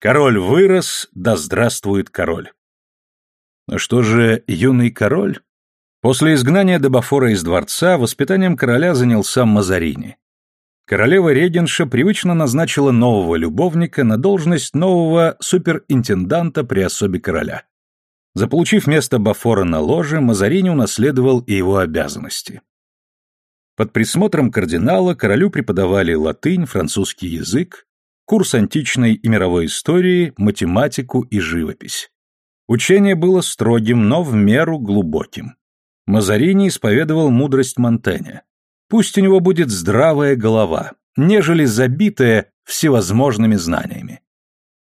Король вырос, да здравствует король. Но что же юный король? После изгнания Дебафора из дворца воспитанием короля занялся Мазарини. Королева-регенша привычно назначила нового любовника на должность нового суперинтенданта при особе короля. Заполучив место Бафора на ложе, Мазарини унаследовал и его обязанности. Под присмотром кардинала королю преподавали латынь, французский язык, курс античной и мировой истории, математику и живопись. Учение было строгим, но в меру глубоким. Мазарини исповедовал мудрость Монтэня. Пусть у него будет здравая голова, нежели забитая всевозможными знаниями.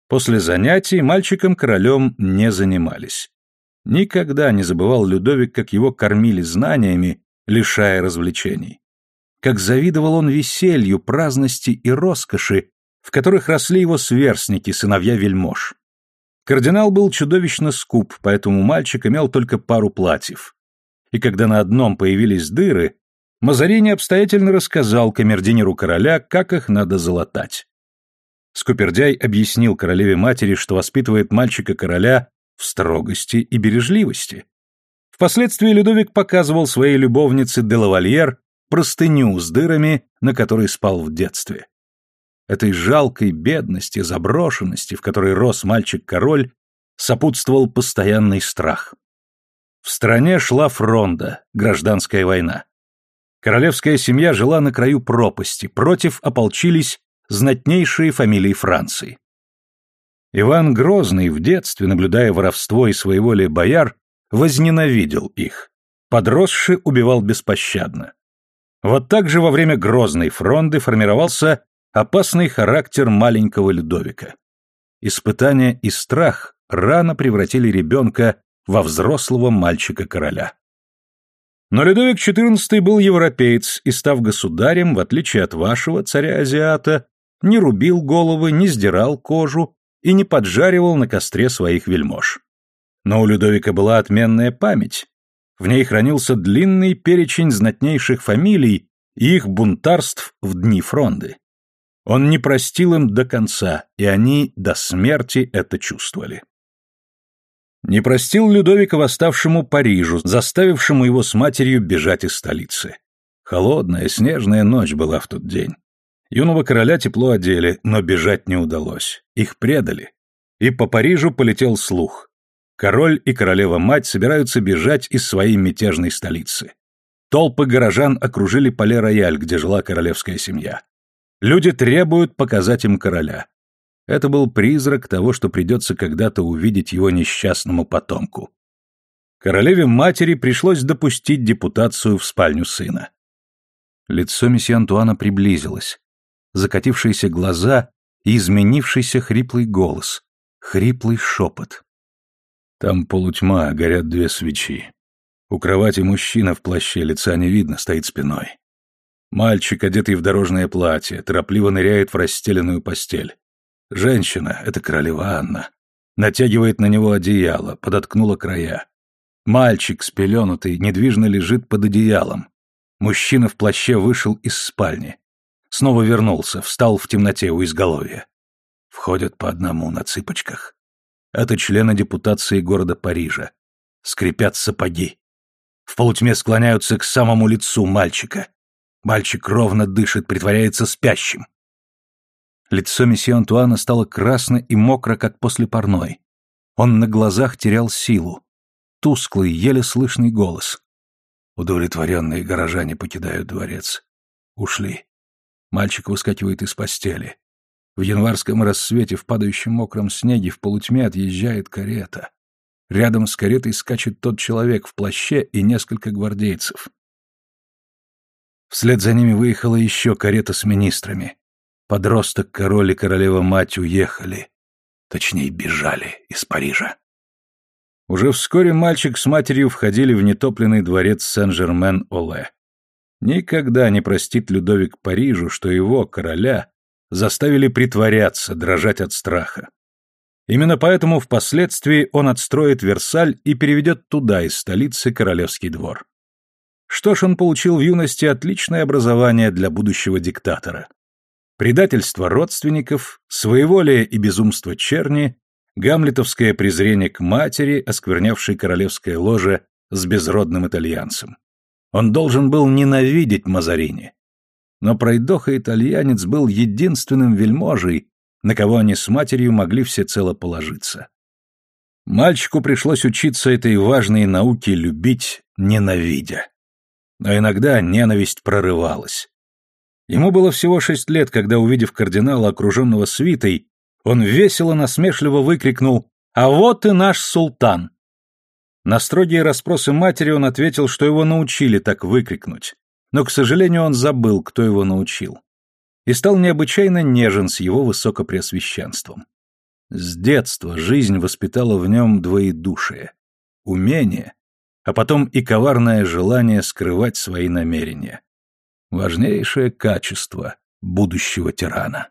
После занятий мальчиком-королем не занимались. Никогда не забывал Людовик, как его кормили знаниями, лишая развлечений. Как завидовал он веселью, праздности и роскоши, в которых росли его сверстники, сыновья вельмож. Кардинал был чудовищно скуп, поэтому мальчик имел только пару платьев. И когда на одном появились дыры, Мазарини обстоятельно рассказал камердинеру короля, как их надо залатать. Скупердяй объяснил королеве-матери, что воспитывает мальчика-короля в строгости и бережливости. Впоследствии Людовик показывал своей любовнице де лавальер простыню с дырами, на которой спал в детстве. Этой жалкой бедности, заброшенности, в которой рос мальчик-король, сопутствовал постоянный страх. В стране шла фронда, гражданская война. Королевская семья жила на краю пропасти, против ополчились знатнейшие фамилии Франции. Иван Грозный в детстве, наблюдая воровство и своеволие бояр, возненавидел их. Подросший убивал беспощадно. Вот так же во время Грозной фронды формировался опасный характер маленького Людовика. Испытание и страх рано превратили ребенка во взрослого мальчика-короля. Но Людовик XIV был европеец и, став государем, в отличие от вашего царя-азиата, не рубил головы, не сдирал кожу и не поджаривал на костре своих вельмож. Но у Людовика была отменная память. В ней хранился длинный перечень знатнейших фамилий и их бунтарств в дни фронды. Он не простил им до конца, и они до смерти это чувствовали. Не простил Людовика восставшему Парижу, заставившему его с матерью бежать из столицы. Холодная, снежная ночь была в тот день. Юного короля тепло одели, но бежать не удалось. Их предали. И по Парижу полетел слух. Король и королева-мать собираются бежать из своей мятежной столицы. Толпы горожан окружили Пале-Рояль, где жила королевская семья. Люди требуют показать им короля. Это был призрак того, что придется когда-то увидеть его несчастному потомку. Королеве-матери пришлось допустить депутацию в спальню сына. Лицо месье Антуана приблизилось закатившиеся глаза и изменившийся хриплый голос, хриплый шепот. Там полутьма, горят две свечи. У кровати мужчина в плаще, лица не видно, стоит спиной. Мальчик, одетый в дорожное платье, торопливо ныряет в расстеленную постель. Женщина, это королева Анна, натягивает на него одеяло, подоткнула края. Мальчик, спеленутый, недвижно лежит под одеялом. Мужчина в плаще вышел из спальни. Снова вернулся, встал в темноте у изголовья. Входят по одному на цыпочках. Это члены депутации города Парижа. Скрипят сапоги. В полутьме склоняются к самому лицу мальчика. Мальчик ровно дышит, притворяется спящим. Лицо месье Антуана стало красно и мокро, как после парной. Он на глазах терял силу. Тусклый, еле слышный голос. Удовлетворенные горожане покидают дворец. Ушли. Мальчик выскакивает из постели. В январском рассвете в падающем мокром снеге в полутьме отъезжает карета. Рядом с каретой скачет тот человек в плаще и несколько гвардейцев. Вслед за ними выехала еще карета с министрами. Подросток, король и королева-мать уехали. Точнее, бежали из Парижа. Уже вскоре мальчик с матерью входили в нетопленный дворец Сен-Жермен-Оле. Никогда не простит Людовик Парижу, что его, короля, заставили притворяться, дрожать от страха. Именно поэтому впоследствии он отстроит Версаль и переведет туда из столицы королевский двор. Что ж, он получил в юности отличное образование для будущего диктатора. предательство родственников, своеволие и безумство черни, гамлетовское презрение к матери, осквернявшей королевское ложе с безродным итальянцем. Он должен был ненавидеть Мазарини. Но пройдоха-итальянец был единственным вельможей, на кого они с матерью могли всецело положиться. Мальчику пришлось учиться этой важной науке любить, ненавидя. Но иногда ненависть прорывалась. Ему было всего шесть лет, когда, увидев кардинала, окруженного свитой, он весело насмешливо выкрикнул «А вот и наш султан!». На строгие расспросы матери он ответил, что его научили так выкрикнуть, но, к сожалению, он забыл, кто его научил, и стал необычайно нежен с его высокопреосвященством. С детства жизнь воспитала в нем двоедушие, умение, а потом и коварное желание скрывать свои намерения. Важнейшее качество будущего тирана.